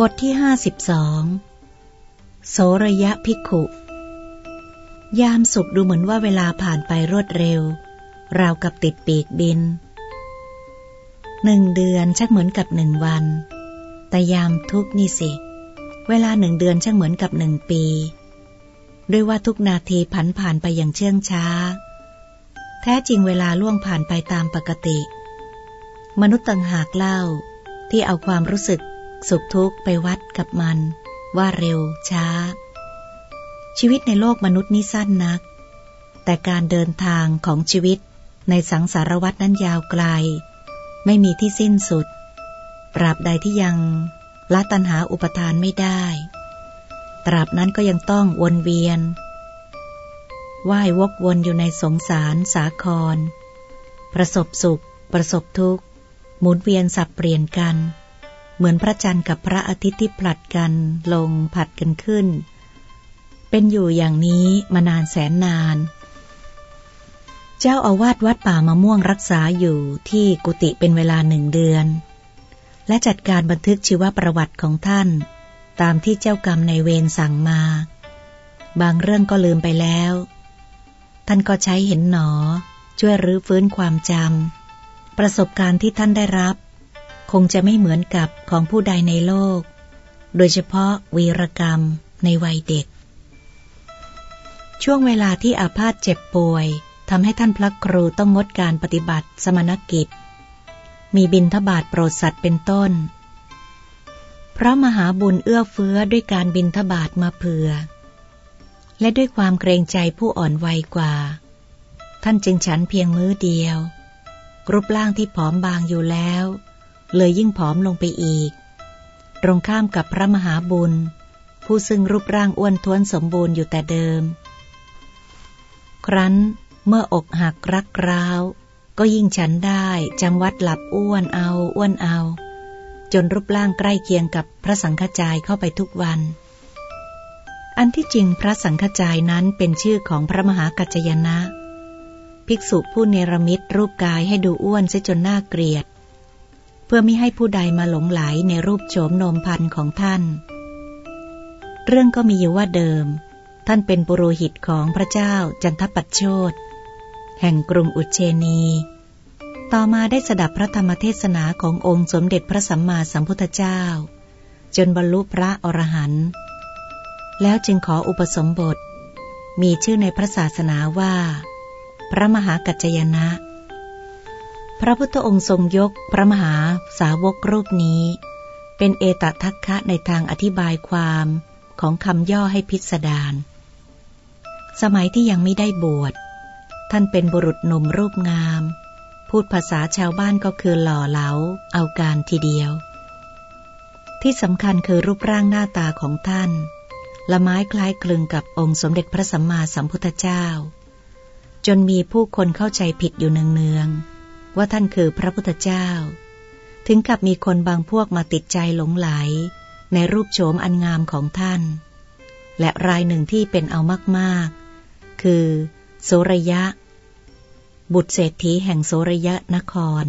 บทที่ห้าสิบสองโสระยะพิกขุ ยามสุขดูเหมือนว่าเวลาผ่านไปรวดเร็ว ราวกับติดปีกบิน หนึ่งเดือนชักเหมือนกับหนึ่งวัน แต่ยามทุกนี่สิ เวลาหนึ่งเดือนช่างเหมือนกับหนึ่งปี ด้วยว่าทุกนาทีผันผ่านไปอย่างเชื่องช้า แท้จริงเวลาล่วงผ่านไปตามปกติ มนุษย์ต่างหากเล่าที่เอาความรู้สึก สุขทุกข์ไปวัดกับมัน ว่าเร็วช้า ชีวิตในโลกมนุษย์นี่สั้นนัก แต่การเดินทางของชีวิตในสังสารวัตนั้นยาวไกล ไม่มีที่สิ้นสุดตราบใดที่ยังละตัณหาอุปทานไม่ได้ ตราบนั้นก็ยังต้องวนเวียนว่าย วกวนอยู่ในสงสารสาคร ประสบสุข ประสบทุกข์ หมุนเวียนสับเปลี่ยนกัน เหมือนพระจันทร์กับพระอาทิตย์ที่ผลัดกันลงผัดกันขึ้น เป็นอยู่อย่างนี้มานานแสนนาน เจ้าอาวาสวัดป่ามะม่วงรักษาอยู่ที่กุฏิเป็นเวลาหนึ่งเดือน และจัดการบันทึกชีวประวัติของท่าน ตามที่เจ้ากรรมในเวรสั่งมา บางเรื่องก็ลืมไปแล้ว ท่านก็ใช้เห็นหนอ ช่วยรื้อฟื้นความจำประสบการณ์ที่ท่านได้รับ คงจะไม่เหมือนกับของผู้ใดในโลก โดยเฉพาะวีรกรรมในวัยเด็ก ช่วงเวลาที่อาพาธเจ็บป่วยทำให้ท่านพระครูต้องงดการปฏิบัติสมณกิจ มีบินทบาทโปรดสัตว์เป็นต้น พระมหาบุญเอื้อเฟื้อด้วยการบินทบาทมาเผื่อ และด้วยความเกรงใจผู้อ่อนวัยกว่า ท่านจึงฉันเพียงมื้อเดียว รูปร่างที่ผอมบางอยู่แล้ว เลยยิ่งผอมลงไปอีก ตรงข้ามกับพระมหาบุญ ผู้ซึ่งรูปร่างอ้วนท้วนสมบูรณ์อยู่แต่เดิม ครั้นเมื่ออกหักรักร้าว ก็ยิ่งฉันได้จำวัดหลับอ้วนเอาอ้วนเอา จนรูปร่างใกล้เคียงกับพระสังฆจายเข้าไปทุกวัน อันที่จริงพระสังฆจายนั้นเป็นชื่อของพระมหากัจจยนะ ภิกษุผู้เนรมิตรูปกายให้ดูอ้วนเสียจนน่าเกลียด เพื่อไม่ให้ผู้ใดมาหลงไหลในรูปโฉมนมพันของท่าน เรื่องก็มีอยู่ว่าเดิม ท่านเป็นปุโรหิตของพระเจ้าจันทปัชโชตแห่งกรุงอุเชนี ต่อมาได้สดับพระธรรมเทศนาขององค์สมเด็จพระสัมมาสัมพุทธเจ้า จนบรรลุพระอรหันต์แล้วจึงขออุปสมบท มีชื่อในพระศาสนาว่า พระมหากัจจยนะ พระพุทธองค์ทรงยกพระมหาสาวกรูปนี้ เป็นเอตทัคคะในทางอธิบายความของคำย่อให้พิสดาร สมัยที่ยังไม่ได้บวช ท่านเป็นบุรุษหนุ่มรูปงาม พูดภาษาชาวบ้านก็คือหล่อเหลาเอาการทีเดียว ที่สำคัญคือรูปร่างหน้าตาของท่าน ละไม้คล้ายคลึงกับองค์สมเด็จพระสัมมาสัมพุทธเจ้า จนมีผู้คนเข้าใจผิดอยู่เนืองๆ ว่าท่านคือพระพุทธเจ้า ถึงกับมีคนบางพวกมาติดใจหลงไหล ในรูปโฉมอันงามของท่าน และรายหนึ่งที่เป็นเอามากๆ คือโสรยะ บุตรเศรษฐีแห่งโสรยะนคร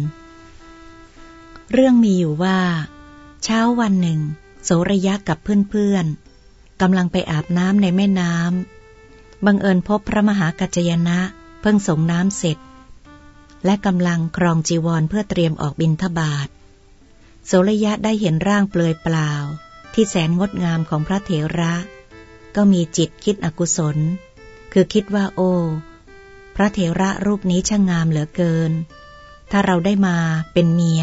เรื่องมีอยู่ว่า เช้าวันหนึ่ง โสรยะกับเพื่อนๆกำลังไปอาบน้ำในแม่น้ำบังเอิญพบพระมหากัจจยนะ เพิ่งส่งน้ำเสร็จ และกำลังครองจีวรเพื่อเตรียมออกบินทบาทโสรยะได้เห็นร่างเปลือยเปล่า ที่แสนงดงามของพระเถระ ก็มีจิตคิดอกุศล คือคิดว่าโอ้พระเถระรูปนี้ช่างงามเหลือเกิน ถ้าเราได้มาเป็นเมีย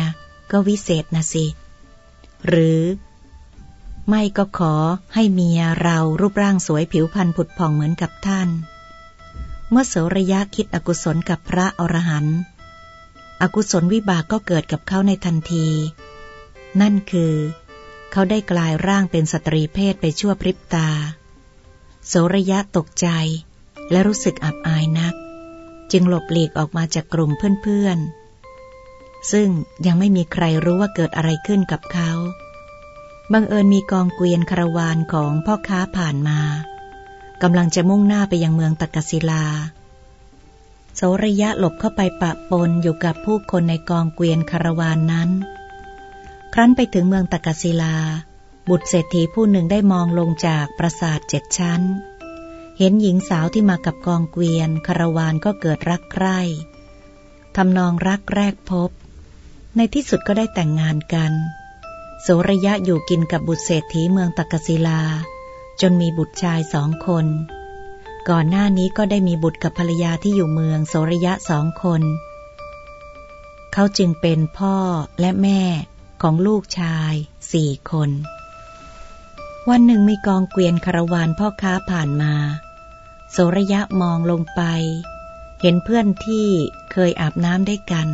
ก็วิเศษนะสิ หรือไม่ก็ขอให้เมียเรารูปร่างสวยผิวพรรณผุดผ่องเหมือนกับท่าน เมื่อโสระยะคิดอกุศลกับพระอรหันต์อกุศลวิบากก็เกิดกับเขาในทันที นั่นคือ เขาได้กลายร่างเป็นสตรีเพศไปชั่วพริบตา โสระยะตกใจและรู้สึกอับอายนัก จึงหลบหลีกออกมาจากกลุ่มเพื่อนๆ ซึ่งยังไม่มีใครรู้ว่าเกิดอะไรขึ้นกับเขา บังเอิญมีกองเกวียนคารวานของพ่อค้าผ่านมา กำลังจะมุ่งหน้าไปยังเมืองตะกศิลา โสระยะหลบเข้าไปปะปนอยู่กับผู้คนในกองเกวียนคารวานนั้น ครั้นไปถึงเมืองตะกศิลา บุตรเศรษฐีผู้หนึ่งได้มองลงจากปราสาทเจ็ดชั้น เห็นหญิงสาวที่มากับกองเกวียนคารวานก็เกิดรักใคร่ทำนองรักแรกพบ ในที่สุดก็ได้แต่งงานกัน โสระยะอยู่กินกับบุตรเศรษฐีเมืองตักกศิลา จนมีบุตรชายสองคน ก่อนหน้านี้ก็ได้มีบุตรกับภรรยาที่อยู่เมืองโสระยะสองคน เขาจึงเป็นพ่อและแม่ของลูกชายสี่คน วันหนึ่งมีกองเกวียนคารวานพ่อค้าผ่านมา โสระยะมองลงไป เห็นเพื่อนที่เคยอาบน้ำได้กัน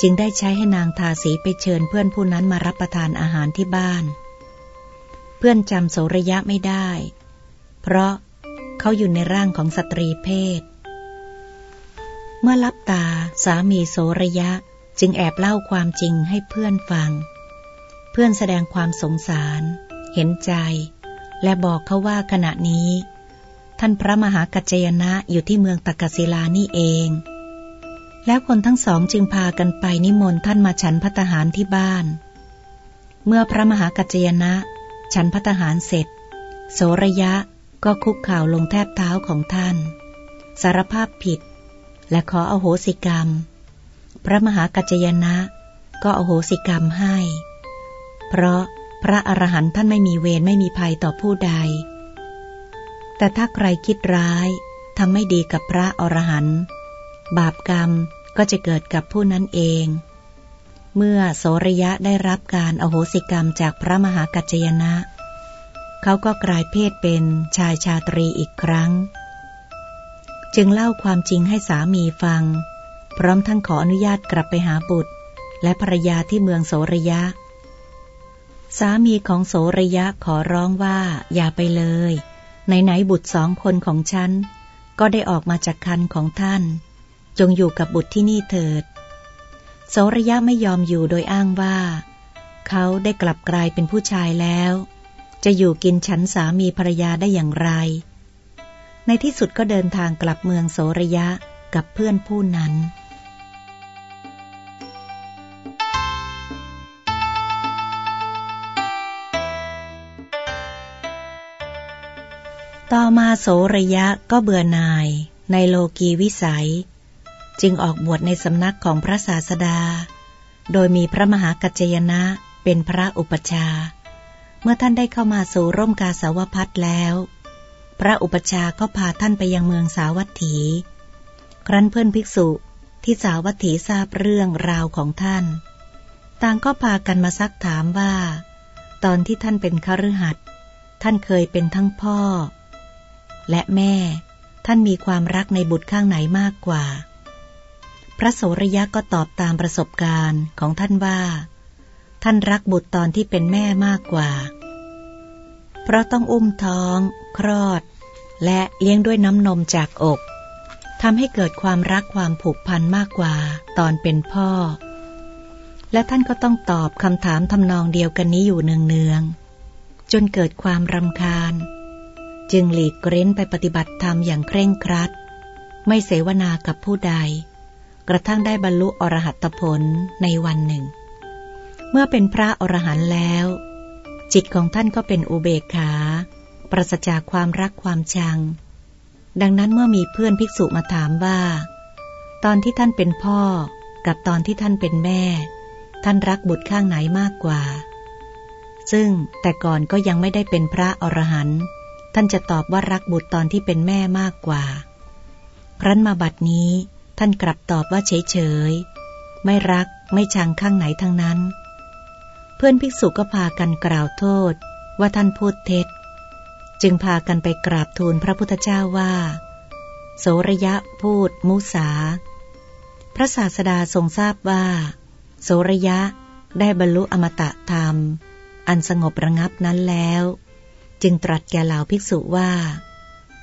จึงได้ใช้ให้นางทาสีไปเชิญเพื่อนผู้นั้นมารับประทานอาหารที่บ้าน พื่อนจำโสระยะไม่ได้ เพราะเขาอยู่ในร่างของสตรีเพศ เมื่อรับตาสามีโสระยะจึงแอบเล่าความจริงให้เพื่อนฟัง เพื่อนแสดงความสงสาร เห็นใจ และบอกเขาว่าขณะนี้ ท่านพระมหากัจจยนะอยู่ที่เมืองตะกศิลานี่เอง แล้วคนทั้งสองจึงพากันไปนิมนต์ท่านมาฉันพัตหารที่บ้าน เมื่อพระมหากัจจยนะ ฉันพัตหารเสร็จ โสระยะก็คุกข่าวลงแทบเท้าของท่าน สารภาพผิด และขออโหสิกรรม พระมหากัจจยนะก็อโหสิกรรมให้ เพราะพระอรหันต์ท่านไม่มีเวรไม่มีภัยต่อผู้ใด แต่ถ้าใครคิดร้ายทำไม่ดีกับพระอรหันต์บาปกรรมก็จะเกิดกับผู้นั้นเอง เมื่อโสรยะได้รับการอโหสิกรรมจากพระมหากัจจยนะ เขาก็กลายเพศเป็นชายชาตรีอีกครั้ง จึงเล่าความจริงให้สามีฟัง พร้อมทั้งขออนุญาตกลับไปหาบุตร และภรรยาที่เมืองโสระยะ สามีของโสระยะขอร้องว่าอย่าไปเลยไหนๆบุตรสองคนของฉัน ก็ได้ออกมาจากคันของท่าน จงอยู่กับบุตรที่นี่เถิด โสระยะไม่ยอมอยู่โดยอ้างว่า เขาได้กลับกลายเป็นผู้ชายแล้ว จะอยู่กินฉันสามีภรรยาได้อย่างไร ในที่สุดก็เดินทางกลับเมืองโสระยะกับเพื่อนผู้นั้นต่อมาโสระยะก็เบื่อหน่ายในโลกีวิสัย จึงออกบวชในสำนักของพระศาสดา โดยมีพระมหากัจจยนะเป็นพระอุปชา เมื่อท่านได้เข้ามาสู่ร่มกาสาวพัดแล้ว พระอุปชาก็พาท่านไปยังเมืองสาวัตถี ครั้นเพื่อนภิกษุที่สาวัตถีทราบเรื่องราวของท่าน ต่างก็พากันมาซักถามว่า ตอนที่ท่านเป็นคฤหัสถ์ท่านเคยเป็นทั้งพ่อ และแม่ ท่านมีความรักในบุตรข้างไหนมากกว่า พระโสระยะก็ตอบตามประสบการณ์ของท่านว่า ท่านรักบุตรตอนที่เป็นแม่มากกว่า เพราะต้องอุ้มท้อง คลอด และเลี้ยงด้วยน้ำนมจากอกทำให้เกิดความรักความผูกพันมากกว่าตอนเป็นพ่อ และท่านก็ต้องตอบคำถามทำนองเดียวกันนี้อยู่เนืองๆจนเกิดความรำคาญ จึงหลีกเร้นไปปฏิบัติธรรมอย่างเคร่งครัด ไม่เสวนากับผู้ใด กระทั่งได้บรรลุอรหัตผลในวันหนึ่ง เมื่อเป็นพระอรหันต์แล้ว จิตของท่านก็เป็นอุเบกขา ปราศจากความรักความชัง ดังนั้นเมื่อมีเพื่อนภิกษุมาถามว่า ตอนที่ท่านเป็นพ่อกับตอนที่ท่านเป็นแม่ ท่านรักบุตรข้างไหนมากกว่า ซึ่งแต่ก่อนก็ยังไม่ได้เป็นพระอรหันต์ท่านจะตอบว่ารักบุตรตอนที่เป็นแม่มากกว่า ครั้นมาบัดนี้ ท่านกลับตอบว่าเฉยเฉยไม่รักไม่ชังข้างไหนทั้งนั้น เพื่อนภิกษุก็พากันกล่าวโทษว่าท่านพูดเท็จ จึงพากันไปกราบทูลพระพุทธเจ้าว่า โสระยะพูดมุสา พระศาสดาทรงทราบว่า โสระยะได้บรรลุอมตะธรรม อันสงบระงับนั้นแล้ว จึงตรัสแก่เหล่าภิกษุว่า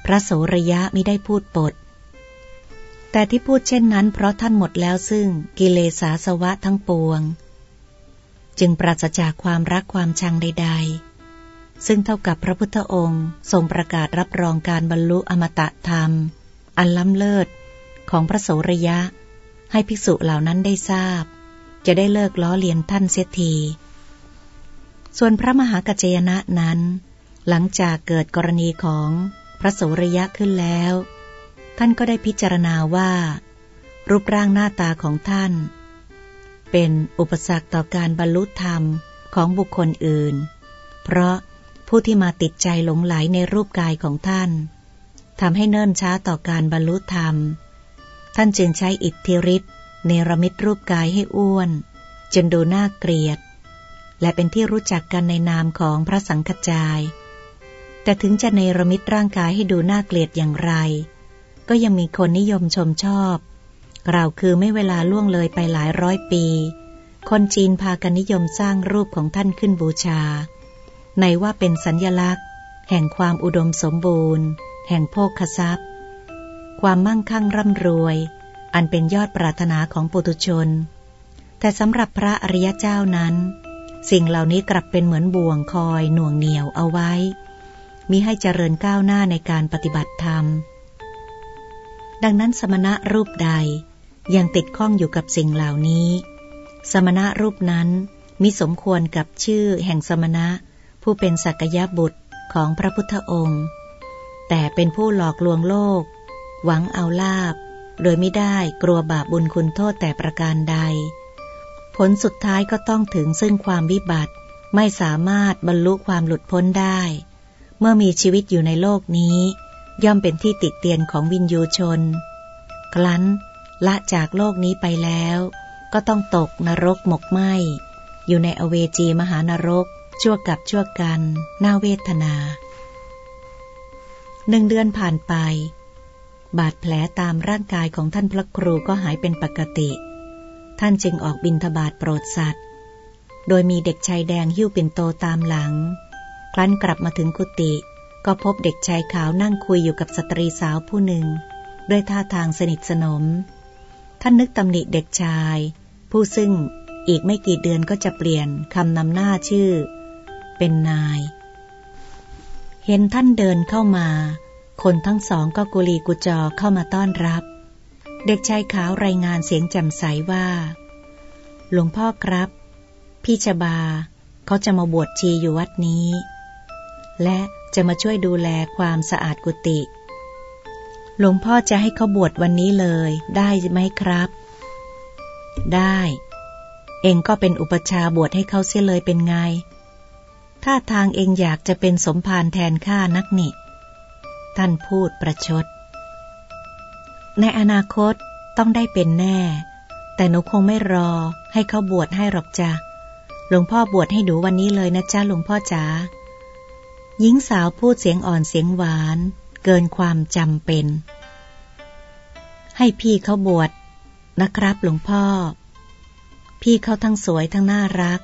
พระโสระยะไม่ได้พูดปด แต่ที่พูดเช่นนั้นเพราะท่านหมดแล้วซึ่งกิเลสาสวะทั้งปวง จึงปราศจากความรักความชังใด ๆ ซึ่งเท่ากับพระพุทธองค์ทรงประกาศรับรองการบรรลุอมตะธรรม อันล้ำเลิศของพระโสรยะ ให้ภิกษุเหล่านั้นได้ทราบ จะได้เลิกล้อเลียนท่านเสียที ส่วนพระมหากัจจยนะนั้น หลังจากเกิดกรณีของพระโสรยะขึ้นแล้ว ท่านก็ได้พิจารณาว่า รูปร่างหน้าตาของท่าน เป็นอุปสรรคต่อการบรรลุธรรมของบุคคลอื่น เพราะผู้ที่มาติดใจหลงไหลในรูปกายของท่านทำให้เนิ่นช้าต่อการบรรลุธรรม ท่านจึงใช้อิทธิฤทธิ์เนรมิตรูปกายให้อ้วน จนดูน่าเกลียด และเป็นที่รู้จักกันในนามของพระสังฆจาย แต่ถึงจะเนรมิตร่างกายให้ดูน่าเกลียดอย่างไร ก็ยังมีคนนิยมชมชอบ กล่าวคือไม่เวลาล่วงเลยไปหลายร้อยปี คนจีนพากันนิยมสร้างรูปของท่านขึ้นบูชา ในว่าเป็นสัญญลักษณ์ แห่งความอุดมสมบูรณ์ แห่งโภคทรัพย์ ความมั่งคั่งร่ำรวย อันเป็นยอดปรารถนาของปุถุชน แต่สำหรับพระอริยเจ้านั้น สิ่งเหล่านี้กลับเป็นเหมือนบ่วงคอยหน่วงเหนียวเอาไว้มิให้เจริญก้าวหน้าในการปฏิบัติธรรม ดังนั้นสมณะรูปใดยังติดข้องอยู่กับสิ่งเหล่านี้ สมณะรูปนั้นมิสมควรกับชื่อแห่งสมณะ ผู้เป็นสักยะบุตรของพระพุทธองค์ แต่เป็นผู้หลอกลวงโลก หวังเอาลาบ โดยไม่ได้กลัวบาปบุญคุณโทษแต่ประการใด ผลสุดท้ายก็ต้องถึงซึ่งความวิบัติไม่สามารถบรรลุความหลุดพ้นได้ เมื่อมีชีวิตอยู่ในโลกนี้ ย่อมเป็นที่ติเตียนของวินยูชนครั้น ละจากโลกนี้ไปแล้ว ก็ต้องตกนรกหมกไหมอยู่ในอเวจีมหานรก ชั่วกับชั่วกันน่าเวทนาหนึ่งเดือนผ่านไป บาดแผลตามร่างกายของท่านพระครูก็หายเป็นปกติ ท่านจึงออกบินทบาทโปรดสัตว์ โดยมีเด็กชายแดงหิ้วปิ่นโตตามหลัง ครั้นกลับมาถึงกุฏิ ก็พบเด็กชายขาวนั่งคุยอยู่กับสตรีสาวผู้หนึ่ง ด้วยท่าทางสนิทสนม ท่านนึกตำหนิเด็กชาย ผู้ซึ่งอีกไม่กี่เดือนก็จะเปลี่ยนคำนำหน้าชื่อ เป็นนาย เห็นท่านเดินเข้ามา คนทั้งสองก็กุลีกุจอเข้ามาต้อนรับ เด็กชายขาวรายงานเสียงแจ่มใสว่า หลวงพ่อครับ พี่ชบา เขาจะมาบวชชีอยู่วัดนี้ และ จะมาช่วยดูแลความสะอาดกุฏิหลวงพ่อจะให้เขาบวชวันนี้เลยได้ไหมครับ ได้ เองก็เป็นอุปชาบวชให้เขาเสียเลยเป็นไงถ้าทางเองอยากจะเป็นสมภารแทนข้านักนิท่านพูดประชด ในอนาคตต้องได้เป็นแน่ แต่หนูคงไม่รอให้เขาบวชให้หรอกจ้ะหลวงพ่อ บวชให้หนูวันนี้เลยนะจ้าหลวงพ่อจ๋า หญิงสาวพูดเสียงอ่อนเสียงหวาน เกินความจำเป็น ให้พี่เขาบวชนะครับหลวงพ่อ พี่เขาทั้งสวยทั้งน่ารัก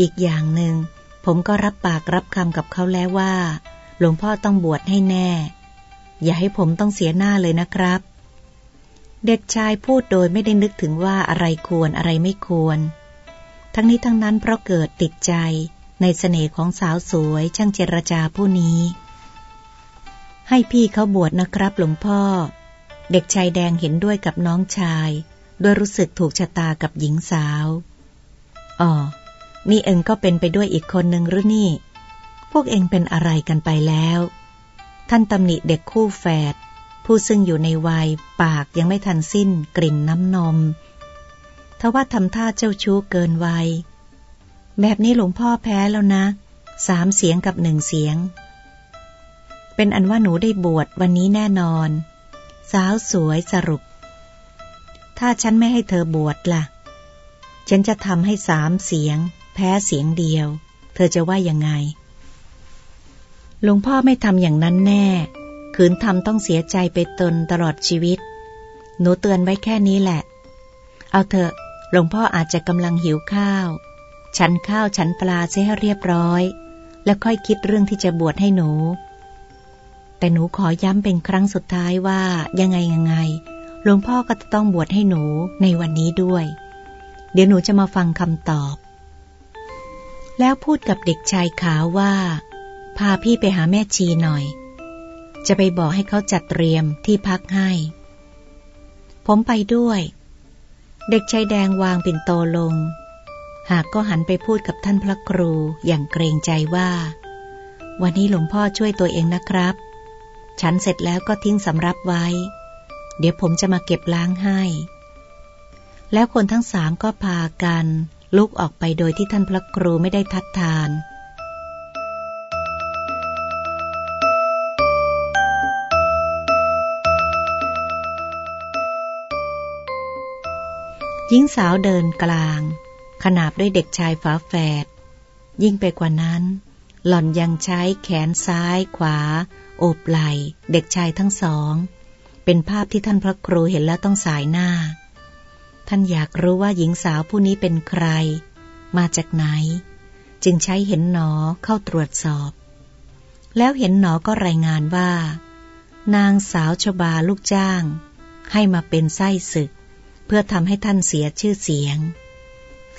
อีกอย่างหนึ่ง ผมก็รับปากรับคำกับเขาแล้วว่า หลวงพ่อต้องบวชให้แน่ อย่าให้ผมต้องเสียหน้าเลยนะครับ เด็กชายพูดโดยไม่ได้นึกถึงว่าอะไรควรอะไรไม่ควร ทั้งนี้ทั้งนั้นเพราะเกิดติดใจ ในเสน่ห์ของสาวสวยช่างเจรจาผู้นี้ ให้พี่เขาบวชนะครับหลวงพ่อ เด็กชายแดงเห็นด้วยกับน้องชายด้วยรู้สึกถูกชะตากับหญิงสาว อ๋อ นี่เองก็เป็นไปด้วยอีกคนหนึ่งหรือนี่ พวกเองเป็นอะไรกันไปแล้ว ท่านตำหนิเด็กคู่แฝดผู้ซึ่งอยู่ในวัยปากยังไม่ทันสิ้นกลิ่นน้ำนมทว่าทำท่าเจ้าชู้เกินวัย แบบนี้หลวงพ่อแพ้แล้วนะ สามเสียงกับหนึ่งเสียง เป็นอันว่าหนูได้บวชวันนี้แน่นอน สาวสวยสรุป ถ้าฉันไม่ให้เธอบวชละ่ะ ฉันจะทำให้สามเสียง แพ้เสียงเดียว เธอจะว่ายังไง หลวงพ่อไม่ทำอย่างนั้นแน่ ขืนทำต้องเสียใจไปตนตลอดชีวิต หนูเตือนไว้แค่นี้แหละ เอาเถอะหลวงพ่ออาจจะกำลังหิวข้าว ฉันข้าวฉันปลาเสียให้เรียบร้อย แล้วค่อยคิดเรื่องที่จะบวชให้หนู แต่หนูขอย้ำเป็นครั้งสุดท้ายว่ายังไงยังไงหลวงพ่อก็จะต้องบวชให้หนูในวันนี้ด้วย เดี๋ยวหนูจะมาฟังคำตอบ แล้วพูดกับเด็กชายขาวว่า พาพี่ไปหาแม่ชีหน่อย จะไปบอกให้เขาจัดเตรียมที่พักให้ ผมไปด้วย เด็กชายแดงวางปิ่นโตลง หากก็หันไปพูดกับท่านพระครูอย่างเกรงใจว่า วันนี้หลวงพ่อช่วยตัวเองนะครับ ฉันเสร็จแล้วก็ทิ้งสำรับไว้ เดี๋ยวผมจะมาเก็บล้างให้ แล้วคนทั้งสามก็พากันลุกออกไปโดยที่ท่านพระครูไม่ได้ทัดทานหญิงสาวเดินกลาง ขนาบด้วยเด็กชายฝาแฝด ยิ่งไปกว่านั้น หล่อนยังใช้แขนซ้ายขวา โอบไหล่เด็กชายทั้งสอง เป็นภาพที่ท่านพระครูเห็นแล้วต้องสายหน้า ท่านอยากรู้ว่าหญิงสาวผู้นี้เป็นใคร มาจากไหน จึงใช้เห็นหนอเข้าตรวจสอบ แล้วเห็นหนอก็รายงานว่า นางสาวชบาลูกจ้าง ให้มาเป็นไส้ศึก เพื่อทำให้ท่านเสียชื่อเสียง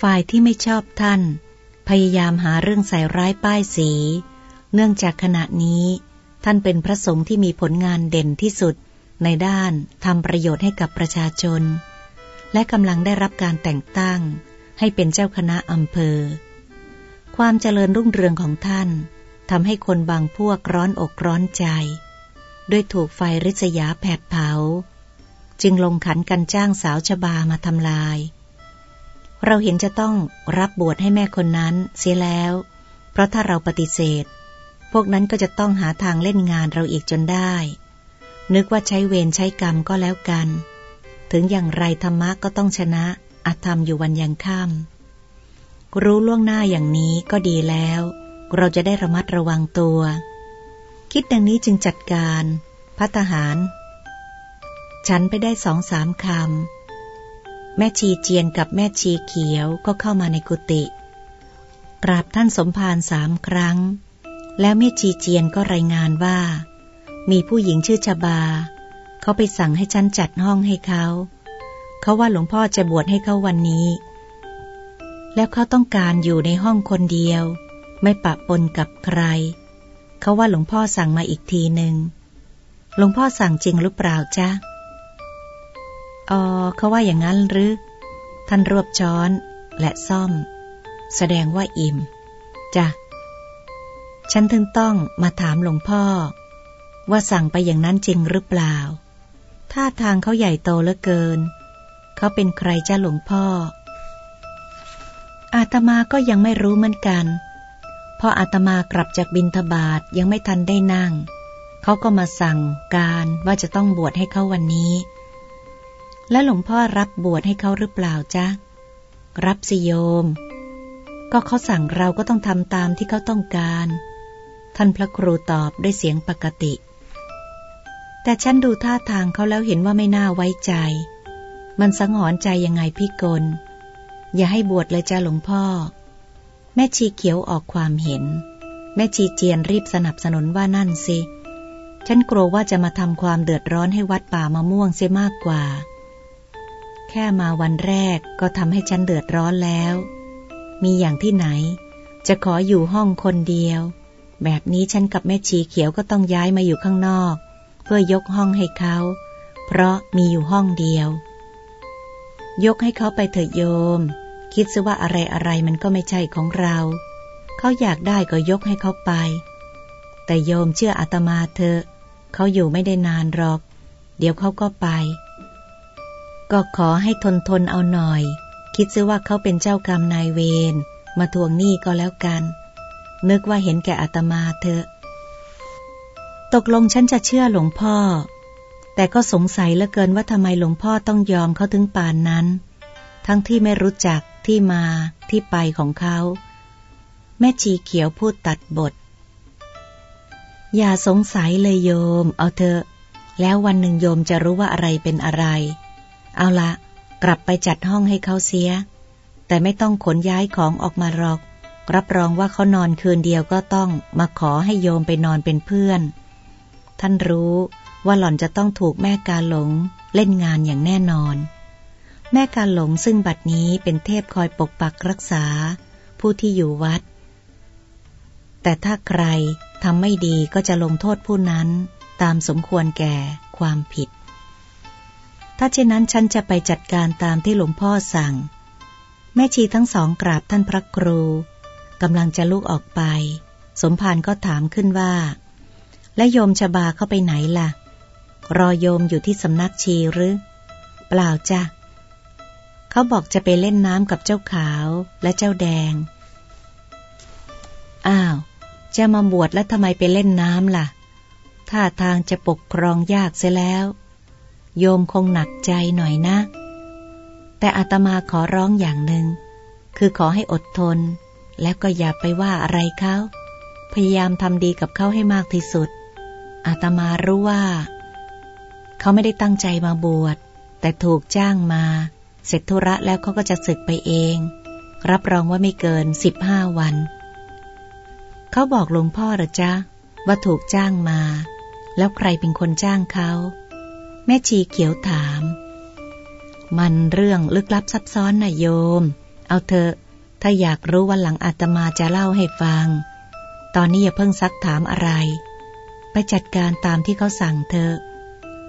ฝ่ายที่ไม่ชอบท่าน พยายามหาเรื่องใส่ร้ายป้ายสี เนื่องจากขณะนี้ท่านเป็นพระสงฆ์ที่มีผลงานเด่นที่สุด ในด้านทำประโยชน์ให้กับประชาชน และกำลังได้รับการแต่งตั้ง ให้เป็นเจ้าคณะอำเภอ ความเจริญรุ่งเรืองของท่านทำให้คนบางพวกร้อนอกร้อนใจ ด้วยถูกไฟริษยาแผดเผา จึงลงขันกันจ้างสาวชบามาทำลาย เราเห็นจะต้องรับบวชให้แม่คนนั้นเสียแล้ว เพราะถ้าเราปฏิเสธ พวกนั้นก็จะต้องหาทางเล่นงานเราอีกจนได้ นึกว่าใช้เวรใช้กรรมก็แล้วกัน ถึงอย่างไรธรรมะก็ต้องชนะอาธรรมอยู่วันยังค่ำรู้ล่วงหน้าอย่างนี้ก็ดีแล้ว เราจะได้ระมัดระวังตัว คิดดังนี้จึงจัดการพัฒหาร ฉันไปได้สองสามคำ แม่ชีเจียนกับแม่ชีเขียวก็เข้ามาในกุฏิกราบท่านสมภารสามครั้ง แล้วแม่ชีเจียนก็รายงานว่า มีผู้หญิงชื่อชบา เขาไปสั่งให้ฉันจัดห้องให้เขา เขาว่าหลวงพ่อจะบวชให้เขาวันนี้ แล้วเขาต้องการอยู่ในห้องคนเดียว ไม่ปะปนกับใคร เขาว่าหลวงพ่อสั่งมาอีกทีหนึ่งหลวงพ่อสั่งจริงหรือเปล่าจ๊ะ อ๋อเขาว่าอย่างนั้นหรือ ท่านรวบช้อนและซ่อม แสดงว่าอิ่มจ้ะฉันถึงต้องมาถามหลวงพ่อ ว่าสั่งไปอย่างนั้นจริงหรือเปล่า ท่าทางเขาใหญ่โตเหลือเกิน เขาเป็นใครจ้าหลวงพ่อ อาตมาก็ยังไม่รู้เหมือนกันพออาตมากลับจากบินทบาทยังไม่ทันได้นั่ง เขาก็มาสั่งการว่าจะต้องบวชให้เขาวันนี้ และหลวงพ่อรับบวชให้เขาหรือเปล่าจ๊ะ รับสิโยม ก็เขาสั่งเราก็ต้องทำตามที่เขาต้องการ ท่านพระครูตอบด้วยเสียงปกติ แต่ฉันดูท่าทางเขาแล้วเห็นว่าไม่น่าไว้ใจ มันสังหรณ์ใจยังไงพี่กล อย่าให้บวชเลยจ้าหลวงพ่อ แม่ชีเขียวออกความเห็น แม่ชีเจียนรีบสนับสนุนว่านั่นสิ ฉันกลัวว่าจะมาทำความเดือดร้อนให้วัดป่ามะม่วงเสียมากกว่า แค่มาวันแรกก็ทำให้ฉันเดือดร้อนแล้ว มีอย่างที่ไหน จะขออยู่ห้องคนเดียว แบบนี้ฉันกับแม่ชีเขียวก็ต้องย้ายมาอยู่ข้างนอก เพื่อยกห้องให้เขา เพราะมีอยู่ห้องเดียว ยกให้เขาไปเถิดโยม คิดซะว่าอะไรอะไรมันก็ไม่ใช่ของเรา เขาอยากได้ก็ยกให้เขาไป แต่โยมเชื่ออาตมาเถอะเขาอยู่ไม่ได้นานหรอก เดี๋ยวเขาก็ไป ก็ขอให้ทนทนเอาหน่อย คิดซะว่าเขาเป็นเจ้ากรรมนายเวรมาทวงหนี้ก็แล้วกัน นึกว่าเห็นแก่อาตมาเถอะ ตกลงฉันจะเชื่อหลวงพ่อ แต่ก็สงสัยเหลือเกินว่าทำไมหลวงพ่อต้องยอมเขาถึงป่านนั้น ทั้งที่ไม่รู้จักที่มาที่ไปของเขา แม่ชีเขียวพูดตัดบท อย่าสงสัยเลยโยม เอาเถอะ แล้ววันหนึ่งโยมจะรู้ว่าอะไรเป็นอะไร เอาละกลับไปจัดห้องให้เขาเสีย แต่ไม่ต้องขนย้ายของออกมาหรอก รับรองว่าเขานอนคืนเดียวก็ต้องมาขอให้โยมไปนอนเป็นเพื่อน ท่านรู้ว่าหล่อนจะต้องถูกแม่กาหลงเล่นงานอย่างแน่นอน แม่กาหลงซึ่งบัดนี้เป็นเทพคอยปกปักรักษา ผู้ที่อยู่วัด แต่ถ้าใครทำไม่ดีก็จะลงโทษผู้นั้นตามสมควรแก่ความผิด ถ้าเช่นนั้นฉันจะไปจัดการตามที่หลวงพ่อสั่ง แม่ชีทั้งสองกราบท่านพระครูกำลังจะลุกออกไป สมภารก็ถามขึ้นว่า และโยมชบาเข้าไปไหนล่ะ รอโยมอยู่ที่สำนักชีหรือ เปล่าจ้ะเขาบอกจะไปเล่นน้ำกับเจ้าขาวและเจ้าแดง อ้าว จะมาบวชแล้วทำไมไปเล่นน้ำล่ะท่าทางจะปกครองยากเสียแล้ว โยมคงหนักใจหน่อยนะ แต่อาตมาขอร้องอย่างหนึ่ง คือขอให้อดทน แล้วก็อย่าไปว่าอะไรเขา พยายามทำดีกับเขาให้มากที่สุด อาตมารู้ว่า เขาไม่ได้ตั้งใจมาบวช แต่ถูกจ้างมา เสร็จธุระแล้วเขาก็จะศึกไปเอง รับรองว่าไม่เกินสิบห้าวัน เขาบอกหลวงพ่อหรอจ๊ะว่าถูกจ้างมา แล้วใครเป็นคนจ้างเขา แม่ชีเขียวถาม มันเรื่องลึกลับซับซ้อนนะโยม เอาเถอะ ถ้าอยากรู้วันหลังอาตมาจะเล่าให้ฟัง ตอนนี้อย่าเพิ่งซักถามอะไร ไปจัดการตามที่เขาสั่งเถอะ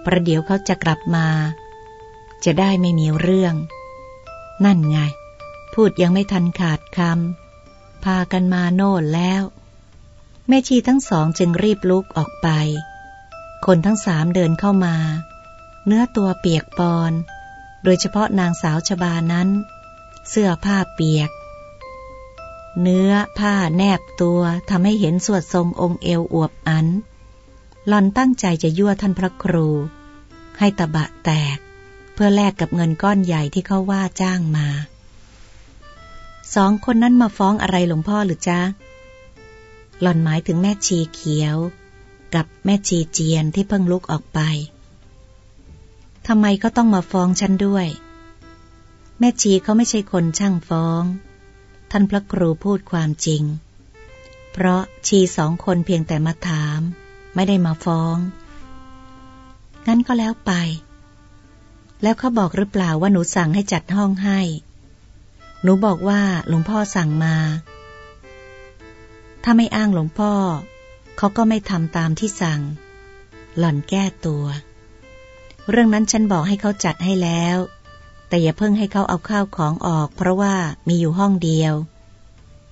ประเดี๋ยวเขาจะกลับมา จะได้ไม่มีเรื่อง นั่นไง พูดยังไม่ทันขาดคำพากันมาโน่นแล้ว แม่ชีทั้งสองจึงรีบลุกออกไปคนทั้งสามเดินเข้ามา เนื้อตัวเปียกปอน โดยเฉพาะนางสาวชบานั้น เสื้อผ้าเปียก เนื้อผ้าแนบตัวทำให้เห็นสวดทรงองค์เอวอวบอันหลอนตั้งใจจะยั่วท่านพระครู ให้ตะบะแตก เพื่อแลกกับเงินก้อนใหญ่ที่เขาว่าจ้างมา สองคนนั้นมาฟ้องอะไรหลวงพ่อหรือจ๊ะหล่อนหมายถึงแม่ชีเขียว กับแม่ชีเจียนที่เพิ่งลุกออกไป ทำไมก็ต้องมาฟ้องฉันด้วย แม่ชีเขาไม่ใช่คนช่างฟ้อง ท่านพระครูพูดความจริง เพราะชีสองคนเพียงแต่มาถาม ไม่ได้มาฟ้อง งั้นก็แล้วไป แล้วเขาบอกหรือเปล่าว่าหนูสั่งให้จัดห้องให้ หนูบอกว่าหลวงพ่อสั่งมา ถ้าไม่อ้างหลวงพ่อ เขาก็ไม่ทำตามที่สั่ง หล่อนแก้ตัว เรื่องนั้นฉันบอกให้เขาจัดให้แล้ว แต่อย่าเพิ่งให้เขาเอาข้าวของออก เพราะว่ามีอยู่ห้องเดียว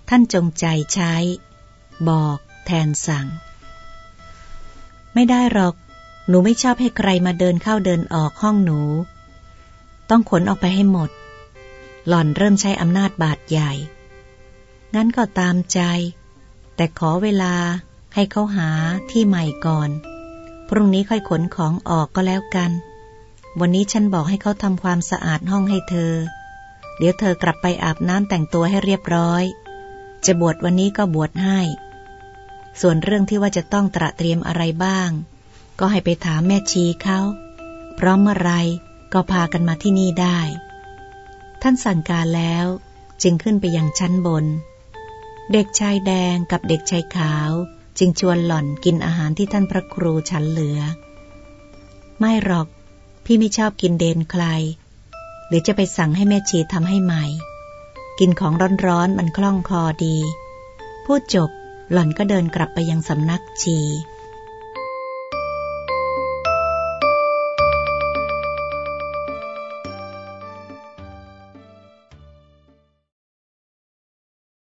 ท่านจงใจใช้ บอกแทนสั่ง ไม่ได้หรอก หนูไม่ชอบให้ใครมาเดินเข้าเดินออกห้องหนู ต้องขนออกไปให้หมด หล่อนเริ่มใช้อำนาจบาดใหญ่ งั้นก็ตามใจ แต่ขอเวลาให้เขาหาที่ใหม่ก่อน รุ่งนี้ค่อยขนของออกก็แล้วกัน วันนี้ฉันบอกให้เขาทำความสะอาดห้องให้เธอ เดี๋ยวเธอกลับไปอาบน้ำแต่งตัวให้เรียบร้อย จะบวชวันนี้ก็บวชให้ ส่วนเรื่องที่ว่าจะต้องตระเตรียมอะไรบ้าง ก็ให้ไปถามแม่ชีเขาพร้อมเมื่อไรก็พากันมาที่นี่ได้ ท่านสั่งการแล้วจึงขึ้นไปยังชั้นบน เด็กชายแดงกับเด็กชายขาว จึงชวนหล่อนกินอาหารที่ท่านพระครูฉันเหลือ ไม่หรอก พี่ไม่ชอบกินเดนใคร หรือจะไปสั่งให้แม่ชีทำให้ใหม่ กินของร้อนๆมันคล่องคอดี พูดจบหล่อนก็เดินกลับไปยังสำนักชี